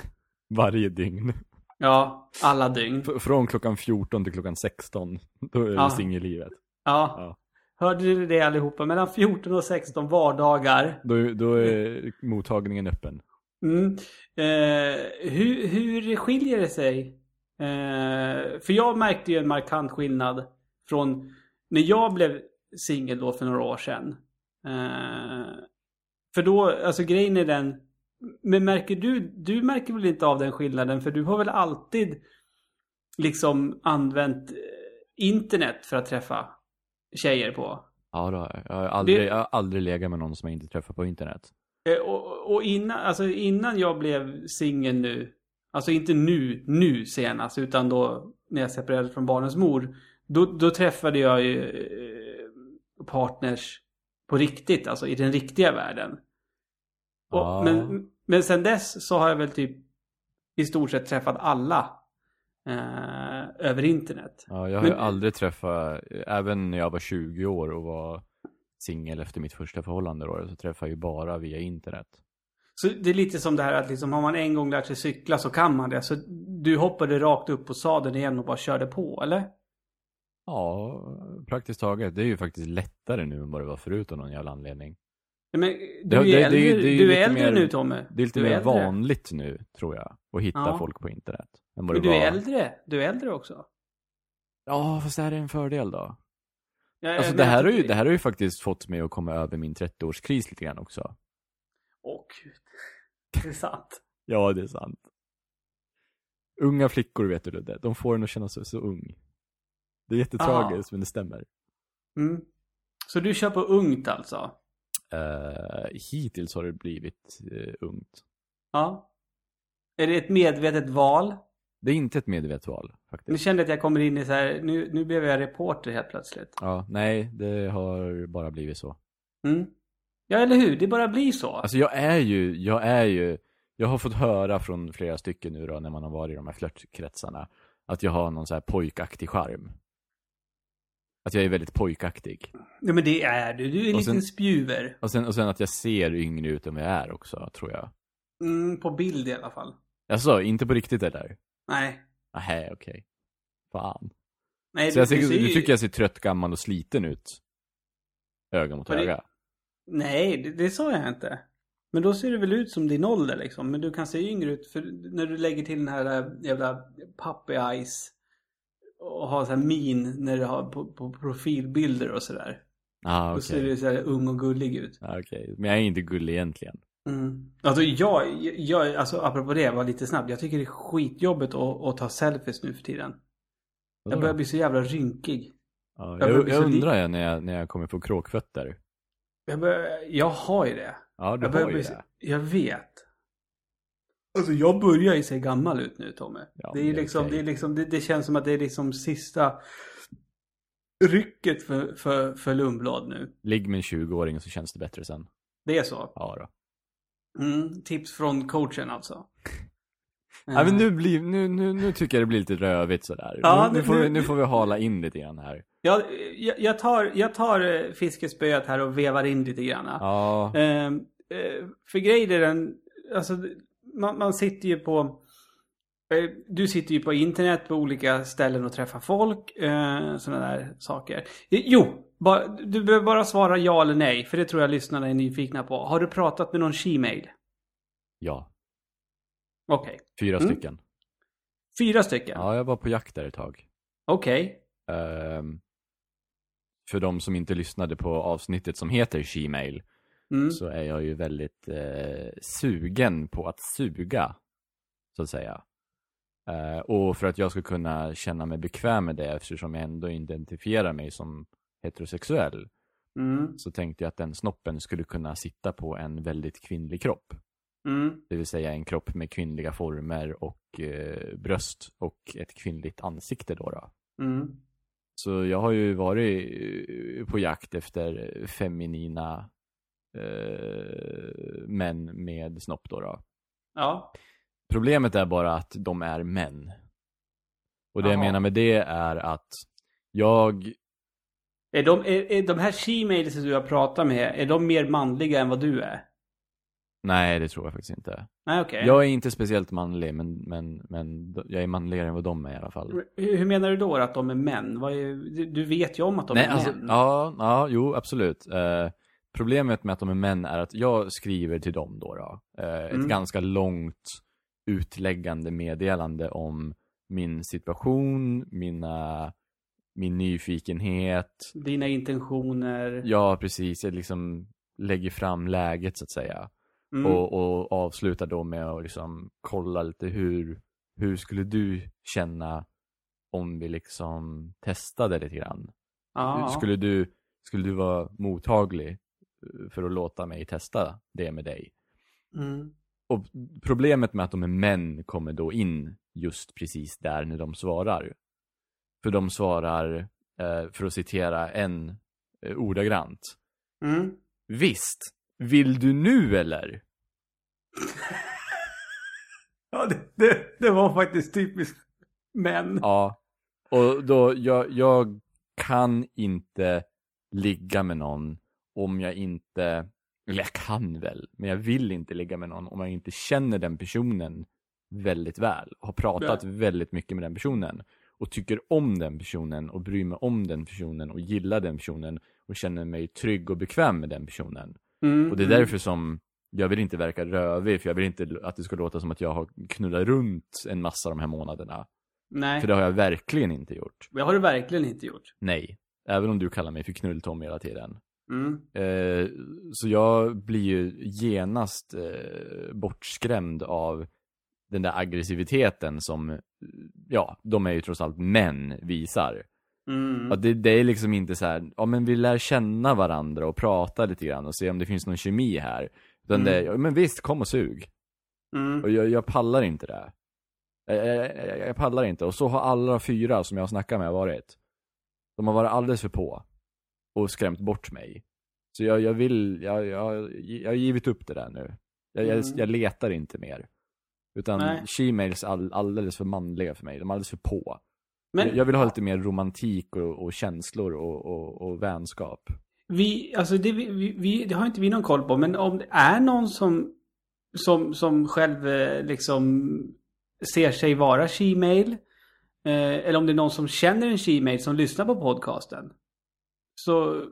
Varje dygn.
Ja, alla dygn.
Från klockan 14 till klockan 16. Då är
Ja.
det singellivet.
Ja.
Ja.
Hörde du det allihopa? Mellan 14 och 16 vardagar.
Då, då är mottagningen öppen.
Mm. Eh, hur, hur skiljer det sig? Eh, för jag märkte ju en markant skillnad från när jag blev singel då för några år sedan. Eh, för då, alltså grejen är den. Men märker du, du märker väl inte av den skillnaden för du har väl alltid liksom använt eh, internet för att träffa tjejer på?
Ja, då, har jag. jag, har aldrig,
Det-
jag har aldrig legat med någon som jag inte träffat på internet.
Eh, Och, och innan, alltså innan jag blev singel nu, alltså inte nu, nu senast, utan då när jag separerade från barnens mor, då, då träffade jag ju eh, partners på riktigt, alltså i den riktiga världen. Och,
Ja.
men, men sen dess så har jag väl typ i stort sett träffat alla eh, över internet.
Ja, jag har
Men-
ju aldrig träffat, även när jag var 20 år och var singel efter mitt första förhållande då, så träffade jag ju bara via internet.
Så det är lite som det här att liksom, har man en gång lärt sig cykla så kan man det. Så du hoppade rakt upp på sadeln igen och bara körde på, eller?
Ja, praktiskt taget. Det är ju faktiskt lättare nu än vad det var förut av någon jävla anledning.
Men du är,
det- det är
äldre,
ju- det är ju
du är
lite
äldre
mer-
nu Tommy.
Det är lite
du
mer
äldre.
vanligt nu, tror jag, att hitta
Ja.
folk på internet. Än vad
Men
det
du
var.
är äldre. Du är äldre också.
Ja, fast det här är en fördel då.
Jag,
Alltså det här, har ju, det här har ju faktiskt fått mig att komma över min 30-årskris lite grann också.
Åh gud. Det är sant. [laughs]
Ja, det är sant. Unga flickor vet du Ludde, de får en att känna sig så ung. Det är jättetragiskt, men det stämmer.
Mm. Så du kör på ungt alltså?
Uh, hittills har det blivit uh, ungt.
Ja. Är det ett medvetet val?
Det är inte ett medvetet val,
Nu
faktiskt.
kände jag att jag kommer in i så här, nu, nu blev jag reporter helt plötsligt.
Ja, nej, det har bara blivit så.
Mm. Ja, eller hur? Det bara blir så.
Alltså jag är ju, jag är ju, jag har fått höra från flera stycken nu då när man har varit i de här flörtkretsarna att jag har någon så här pojkaktig charm. Att jag är väldigt pojkaktig.
Ja, men det är du. Du är en
Och sen-
liten spjuver.
Och sen, och sen att jag ser yngre ut än vad jag är också, tror jag.
Mm, på bild i alla fall.
Alltså, inte på riktigt eller?
Nej.
Nej, okej. Fan.
Nej,
Så
du
tycker,
ser
du
ju-
tycker jag ser trött, gammal och sliten ut? Öga mot
Vad det-
öga.
Nej, det, det sa jag inte. Men då ser du väl ut som din ålder liksom. Men du kan se yngre ut för när du lägger till den här äh, jävla puppy eyes. Och har så här min när du har på, på profilbilder och sådär.
Ah,
Då ser du så här ung och gullig ut.
Ah, okej. Men jag är inte gullig egentligen.
Mm. Alltså jag, jag, alltså apropå det, var lite snabb. Jag tycker det är skitjobbigt att, att ta selfies nu för tiden. Jag börjar bli så jävla rynkig.
Ja,
jag
jag, jag undrar jag när, jag när jag kommer få kråkfötter.
Jag, börjar, jag har ju det.
Ja, du
Jag,
har ju
bli,
det.
jag vet. Alltså jag börjar ju se gammal ut nu Tommy.
Ja,
det, är
det
liksom, det, är liksom, det, det känns som att det är liksom sista rycket för, för, för Lundblad nu.
Ligg med en 20-åring så känns det bättre sen.
Det är så.
Ja då.
Mm, tips från coachen alltså.
Ja, men
Eh,
nu, blir, nu, nu, nu tycker jag det blir lite rövigt sådär.
Ja,
nu, nu, får vi,
nu-
får vi hala in lite grann här.
Ja, jag, jag tar, jag tar eh, fiskespöet här och vevar in lite grann.
Ja,
Ehm, eh, för grejen är den, alltså man, man sitter ju på, eh, du sitter ju på internet på olika ställen och träffar folk, eh, sådana där saker. Jo, du behöver bara svara ja eller nej, för det tror jag lyssnarna är nyfikna på. Har du pratat med någon Gmail?
ja.
Okej.
Fyra
Mm.
stycken.
Fyra stycken?
Ja, jag var på jakt där ett tag.
Okej.
Ehm, för de som inte lyssnade på avsnittet som heter Gmail
Mm.
så är jag ju väldigt eh, sugen på att suga, så att säga. Eh, och för att jag ska kunna känna mig bekväm med det eftersom jag ändå identifierar mig som heterosexuell
Mm.
så tänkte jag att den snoppen skulle kunna sitta på en väldigt kvinnlig kropp.
Mm.
Det vill säga en kropp med kvinnliga former och eh, bröst och ett kvinnligt ansikte då. då.
Mm.
Så jag har ju varit eh, på jakt efter feminina eh, män med snopp då, då.
Ja.
Problemet är bara att de är män. Och det jag
Jaha.
menar med det är att jag,
Är de, är, är de här she-mails som du har pratat med, är de mer manliga än vad du är?
nej det tror jag faktiskt inte.
Nej, okej.
Jag är inte speciellt manlig, men, men, men jag är manligare än vad de är i alla fall.
Hur hur menar du då att de är män? Är, du- du vet ju om att de
Nej,
är
alltså,
män.
ja, ja, jo, absolut. Eh, problemet med att de är män är att jag skriver till dem då, då eh, ett
Mm.
ganska långt utläggande meddelande om min situation, mina, min nyfikenhet.
Dina intentioner.
Ja, precis. Jag liksom lägger fram läget så att säga.
Mm.
Och, och avslutar då med att liksom kolla lite hur, hur skulle du känna om vi liksom testade lite grann?
ja.
Skulle du, skulle du vara mottaglig för att låta mig testa det med dig?
Mm.
Och problemet med att de är män kommer då in just precis där när de svarar. För de svarar, eh, för att citera en eh, ordagrant.
Mm.
Visst, vill du nu eller? [laughs]
Ja, det, det, det var faktiskt typiskt män.
Ja. Och då, jag, jag kan inte ligga med någon om jag inte, eller jag kan väl, men jag vill inte ligga med någon om jag inte känner den personen väldigt väl. Har pratat väldigt mycket med den personen. Och tycker om den personen och bryr mig om den personen och gillar den personen och känner mig trygg och bekväm med den personen.
Mm.
Och det är därför som jag vill inte verka rövig, för jag vill inte att det ska låta som att jag har knullat runt en massa de här månaderna.
Nej,
För det har jag verkligen inte gjort.
det har du verkligen inte gjort.
Nej. Även om du kallar mig för knulltom hela tiden.
Mm.
Eh, så jag blir ju genast eh, bortskrämd av den där aggressiviteten som, ja, de är ju trots allt män visar.
Mm.
Det, det är liksom inte så här, ja men vi lär känna varandra och prata lite grann och se om det finns någon kemi här. Utan
Mm.
det ja, men visst, kom och sug.
Mm.
Och jag, jag pallar inte det. Jag, jag, jag, pallar inte. Och så har alla fyra som jag har snackat med varit. De har varit alldeles för på. Och skrämt bort mig. Så jag, vill, jag, jag, jag har givit upp det där nu. Jag,
Mm.
jag letar inte mer. Utan
Nej.
är all, alldeles för manliga för mig. De är alldeles för på.
Men
jag, vill ha lite mer romantik och, och känslor och, och, och vänskap.
vi, alltså det, vi, vi- det har inte vi någon koll på, men om det är någon som, som, som själv eh, liksom ser sig vara she-mail, eh, eller om det är någon som känner en she-mail som lyssnar på podcasten, så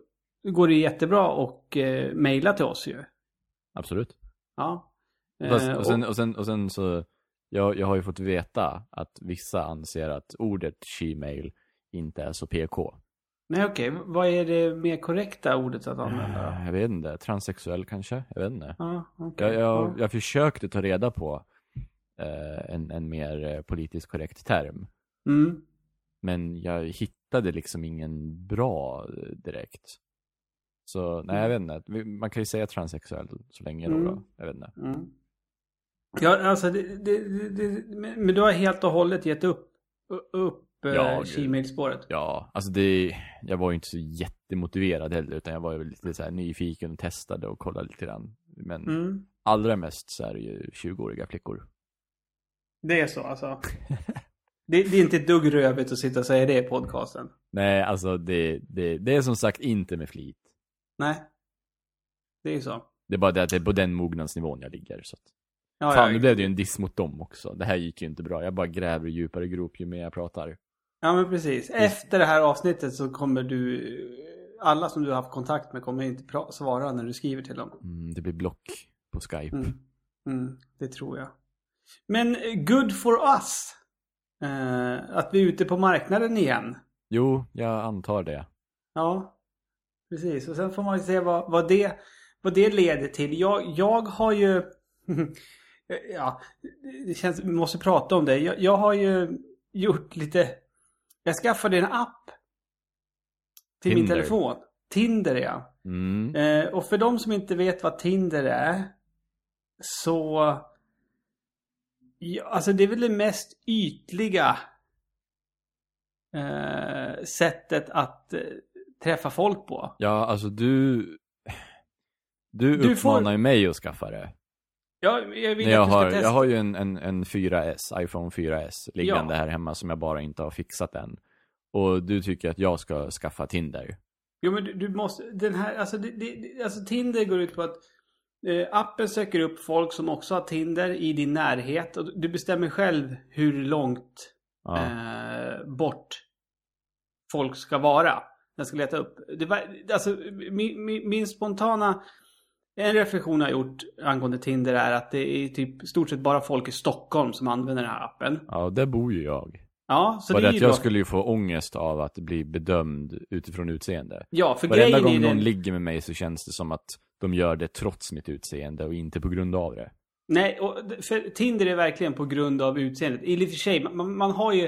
går det jättebra och eh, mejla till oss ju.
Absolut.
Ja. Eh,
Fast, och, sen,
och-
sen, och sen så, jag, jag har ju fått veta att vissa anser att ordet she-mail inte är så PK.
Nej okej, vad är det mer korrekta ordet att använda? då?
Jag vet inte, transsexuell kanske? Jag vet inte.
Ja, okej.
Jag, jag,
Ja.
jag försökte ta reda på eh, en, en mer eh, politiskt korrekt term.
Mm.
Men jag hittade liksom ingen bra eh, direkt. Så nej, jag vet inte. Man kan ju säga transsexuell så länge då.
Mm.
då. Jag vet inte.
Mm. Ja, alltså det, det, det, men du har helt och hållet gett upp, upp
Ja,
ja. Gmail-spåret?
Ja, alltså det, jag var ju inte så jättemotiverad heller, utan jag var ju lite så nyfiken och testade och kollade lite grann. Men
Mm.
allra mest så är det ju 20-åriga flickor.
Det är så alltså? [laughs] det, det är inte ett dugg rövigt att sitta och säga det i podcasten?
Nej, alltså det, det, det är som sagt inte med flit.
Nej. Det är ju så.
Det är bara det att det är på den mognadsnivån jag ligger. Så att,
Ja,
fan,
ja,
nu blev det ju en diss mot dem också. Det här gick ju inte bra. Jag bara gräver djupare grop ju mer jag pratar.
ja, men precis. Efter det här avsnittet så kommer du... Alla som du har haft kontakt med kommer inte svara när du skriver till dem.
Mm, det blir block på Skype.
Mm. Mm, det tror jag. Men eh, good for us. Eh, att vi är ute på marknaden igen.
Jo, jag antar det.
Ja, precis. Och sen får man ju se vad, vad, det, vad det leder till. Jag, jag har ju... [laughs] ja, det känns... Vi måste prata om det. Jag, jag har ju gjort lite... Jag skaffade en app. Till min
Tinder.
telefon. Tinder ja.
Mm.
Eh, och för de som inte vet vad Tinder är. Så... Ja, alltså det är väl det mest ytliga eh, sättet att eh, träffa folk på.
Ja, alltså du... Du,
får-
uppmanar ju mig att skaffa det.
Ja, jag vill
jag,
att du ska
har,
testa.
jag har ju en, en, en 4S, iPhone 4S, liggande
Ja.
här hemma som jag bara inte har fixat än. Och du tycker att jag ska skaffa Tinder.
Jo men du, du måste, den här, alltså, det, det, alltså Tinder går ut på att eh, appen söker upp folk som också har Tinder i din närhet. Och du bestämmer själv hur långt
Ja.
eh, bort folk ska vara. Den ska leta upp. Det var, alltså, min, min, min spontana en reflektion jag har gjort angående Tinder är att det är typ stort sett bara folk i Stockholm som använder den här appen.
ja, där bor ju jag.
Ja, så
Bara
det är
att jag
bra.
skulle ju få ångest av att bli bedömd utifrån utseende.
Ja, för
Varenda gång någon ligger med mig så känns det som att de gör det trots mitt utseende och inte på grund av det.
Nej, och för Tinder är verkligen på grund av utseendet. I och för sig, man, man har ju...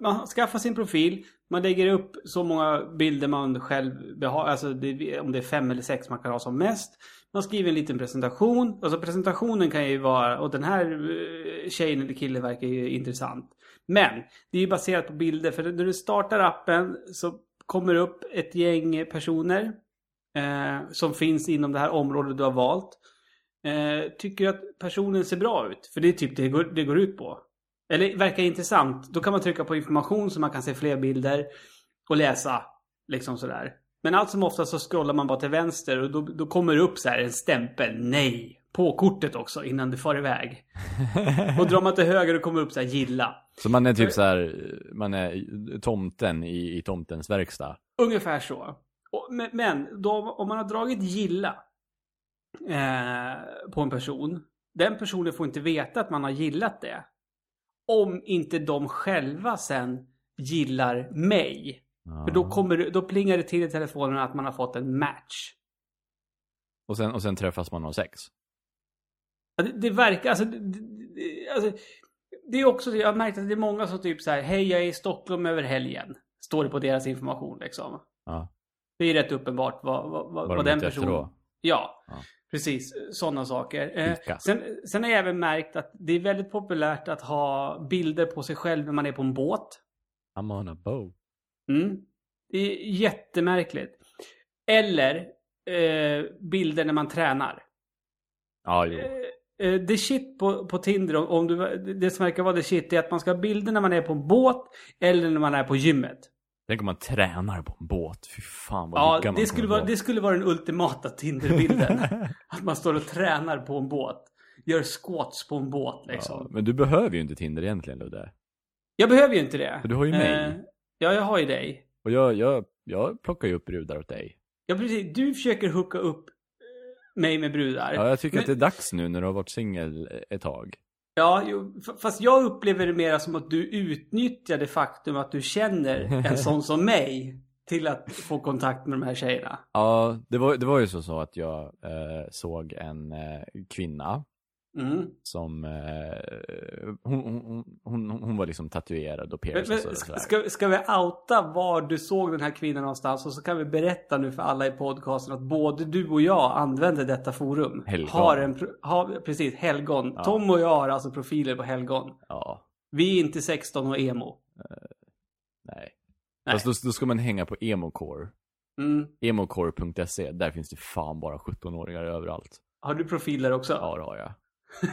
Man skaffar sin profil, man lägger upp så många bilder man själv behagar. Alltså det, om det är fem eller sex man kan ha som mest. Man skriver en liten presentation. Alltså presentationen kan ju vara, och den här eh, tjejen eller killen verkar ju intressant. Men det är ju baserat på bilder. För när du startar appen så kommer det upp ett gäng personer. Eh, som finns inom det här området du har valt. Eh, tycker att personen ser bra ut. För det är typ det det går, det går ut på. Eller verkar intressant. Då kan man trycka på information så man kan se fler bilder. Och läsa. Liksom sådär. Men allt som oftast så scrollar man bara till vänster och då, då kommer det upp så här en stämpel. Nej. På kortet också innan du far iväg. [laughs] Och drar man till höger och kommer upp så här gilla.
Så man är typ så här, man är tomten i, i tomtens verkstad.
Ungefär så. Och, men men då, om man har dragit gilla eh, på en person. Den personen får inte veta att man har gillat det. Om inte de själva sen gillar mig. För då, kommer, då plingar det till i telefonen att man har fått en match.
och, sen, och sen träffas man och sex.
Ja, Det, det verkar, alltså det, det, alltså det är också jag har märkt att det är många som typ så här, hej jag är i Stockholm över helgen. Står det på deras information liksom.
Ja.
Det är rätt uppenbart vad, vad, vad,
Vad
den personen...
då.
Ja,
Ja.
precis. Sådana saker. Eh, sen, sen har jag även märkt att det är väldigt populärt att ha bilder på sig själv när man är på en båt.
I'm on a boat.
Mm. Det är jättemärkligt. Eller eh, bilder när man tränar.
Ja, jo.
Eh, eh, det shit på, på Tinder, om- du, det som verkar vara det shit, är att man ska ha bilder när man är på en båt eller när man är på gymmet.
Tänk om man tränar på en båt. Fy fan vad
Ja,
lyckad man
det skulle, vara, det skulle vara den ultimata Tinder-bilden. [laughs] att man står och tränar på en båt. Gör squats på en båt liksom.
Ja, men du behöver ju inte Tinder egentligen Ludde.
Jag behöver ju inte det.
För du har ju mig.
Eh, ja, jag har ju dig.
Och jag, jag, jag plockar ju upp brudar åt dig.
Ja, precis. Du försöker hooka upp eh, mig med brudar.
Ja, jag tycker
Men-
att det är dags nu när du har varit singel ett tag.
Ja, jo, fast jag upplever det mer som att du utnyttjar det faktum att du känner en sån som mig till att få kontakt med de här tjejerna.
Ja, det var, det var ju så, så att jag eh, såg en eh, kvinna
Mm.
som, eh, hon, hon, hon, hon var liksom tatuerad och pierced
men,
och sådär.
ska, ska vi outa var du såg den här kvinnan någonstans och så kan vi berätta nu för alla i podcasten att både du och jag använder detta forum.
Helgon.
Har en, har, precis, helgon.
Ja.
Tom och jag har alltså profiler på helgon.
Ja,
Vi är inte 16 och emo.
nej.
Nej.
Fast då, då ska man hänga på emocore.
Mm.
Emocore.se, där finns det fan bara 17-åringar överallt.
Har du profiler också?
Ja, det har jag. [laughs]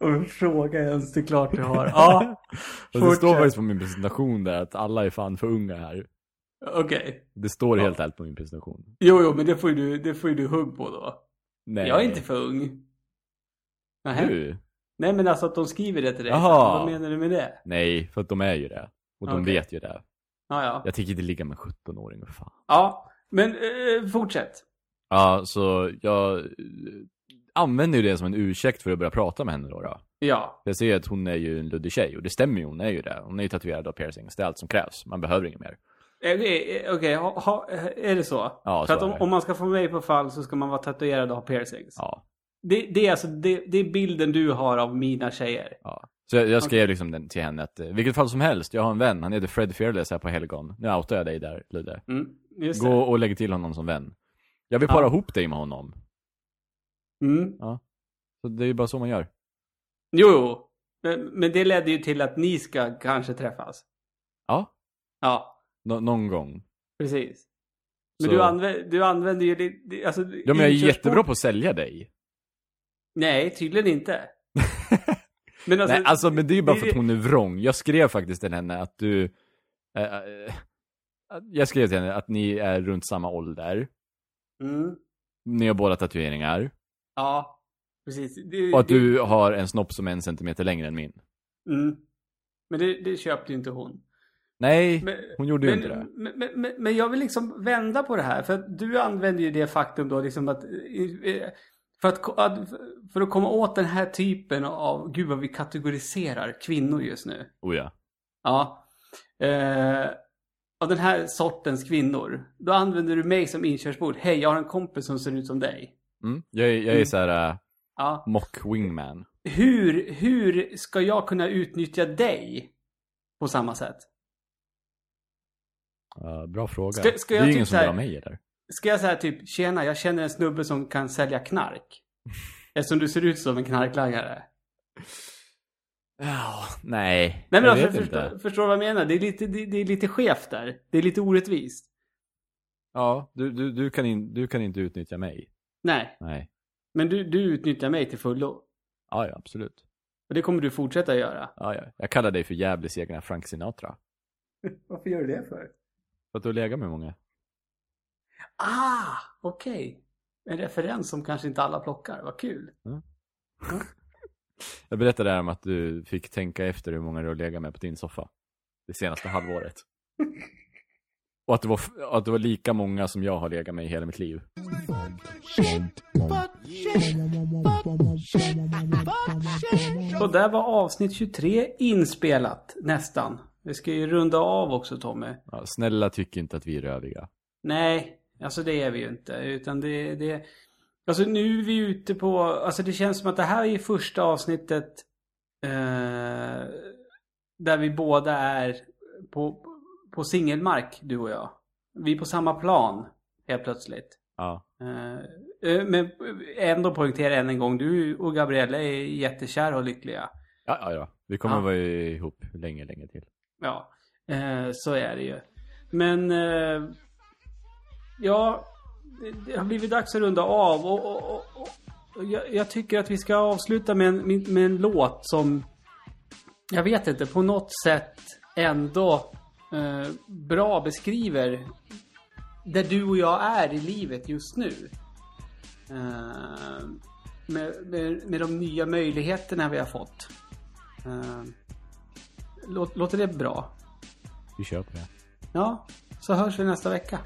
Och en fråga ens det är klart du har. Ja, [laughs]
Och det står faktiskt på min presentation där att alla är fan för unga här.
Okej.
Det står
Ja.
helt ärligt på min presentation.
Jo, jo, men det får ju du, det får ju du hugg på då.
Nej.
Jag är inte för ung. Nähä.
Du?
Nej, men alltså att de skriver det till dig.
Jaha.
Vad menar du med det?
Nej, för att de är ju det. Och de
Okej.
vet ju det.
Ja, ja.
Jag tänker inte ligga med 17-åring, vad fan.
Ja, men eh, fortsätt.
Ja, så jag eh, använder ju det som en ursäkt för att börja prata med henne då. då.
Ja.
Jag ser att hon är ju en luddig tjej, och det stämmer ju, hon är ju det. Hon är ju tatuerad av piercings, det är allt som krävs. Man behöver inget mer.
Eh, eh, Okej, ha, ha, är det så?
Ja,
För
så
att om, om man ska få mig på fall så ska man vara tatuerad och ha piercings.
Ja,
Det, det är alltså det, det är bilden du har av mina tjejer.
ja. Så jag, jag skrev liksom den till henne att, eh, vilket fall som helst, jag har en vän, han heter Fred Fearless här på Helgon. Nu outar jag dig där, Ludde.
Mm, just
Gå och lägg till honom som vän. Jag vill
Ja.
para ihop dig med honom.
Mm.
Så det är ju bara så man gör.
Jo, jo. Men, men det ledde ju till att ni ska kanske träffas.
Ja,
Ja,
nå- någon gång.
precis. Men
Så-
du, anvä- du använder ju alltså,
Ja, men jag är jättebra på att sälja dig.
Nej, tydligen inte. [laughs] Men alltså,
Nej, alltså men det är ju bara för att hon är vrång. Jag skrev faktiskt till henne att du... eh, eh, att- jag skrev till henne att ni är runt samma ålder.
Mm,
Ni har båda tatueringar.
ja, precis. Det,
Och att
det-
du har en snopp som är en centimeter längre än min.
Mm. Men det, det köpte ju inte hon.
Nej,
Men,
hon gjorde ju
men,
inte det.
Men, men, men, jag vill liksom vända på det här. För du använder ju det faktum då liksom att... För att, för att komma åt den här typen av... Gud vad vi kategoriserar kvinnor just nu.
Oh ja.
Ja. Eh, av den här sortens kvinnor. Då använder du mig som inkörsport. Hej, jag har en kompis som ser ut som dig.
Mm. Jag, jag är
Mm.
så här uh,
Ja.
mock wingman.
Hur, hur ska jag kunna utnyttja dig på samma sätt?
Uh, bra fråga.
Ska- ska jag
det är
typ
ingen som
här-
vill ha mig eller?
Ska jag säga typ, tjena, jag känner en snubbe som kan sälja knark. [laughs] Eftersom du ser ut som en knarklangare.
Ja, nej.
Nej men
jag
alltså, förstår, förstår du vad jag menar? Det är, lite, det, det är lite skevt där. Det är lite orättvist.
Ja, du, du, du, kan in, du kan inte utnyttja mig.
Nej,
Nej.
men du, du utnyttjar mig till fullo.
Ja, ja, absolut.
Och det kommer du fortsätta göra.
Ja, ja. Jag kallar dig för Gävles egna Frank Sinatra. [laughs]
Varför gör du det för?
För att du har legat med många.
Ah, okej. En referens som kanske inte alla plockar. Vad kul. [laughs]
Jag berättade där om att du fick tänka efter hur många du har legat med på din soffa. Det senaste halvåret. [laughs] Och att det, var, att det var lika många som jag har legat med i hela mitt liv.
Och där var avsnitt 23 inspelat. Nästan. Vi ska ju runda av också Tommy.
Ja, snälla tyck inte att vi är röviga.
Nej, alltså det är vi ju inte. Utan det, det... Alltså nu är vi ute på... Alltså det känns som att det här är första avsnittet eh, där vi båda är på, på singelmark, du och jag. Vi är på samma plan, helt plötsligt.
Ja.
Eh, eh, men ändå poängtera än en gång, du och Gabriella är jättekära och lyckliga.
Ja, ja, ja. Vi kommer
Ja.
vara ihop länge, länge till.
Ja, eh, så är det ju. Men eh, ja, det, det har blivit dags att runda av och, och, och, och jag, jag tycker att vi ska avsluta med en, med, med en låt som jag vet inte, på något sätt ändå eh, bra beskriver där du och jag är i livet just nu. Eh, med, med, med de nya möjligheterna vi har fått. Eh, låt, låter det bra?
Vi kör på det.
Ja, så hörs vi nästa vecka.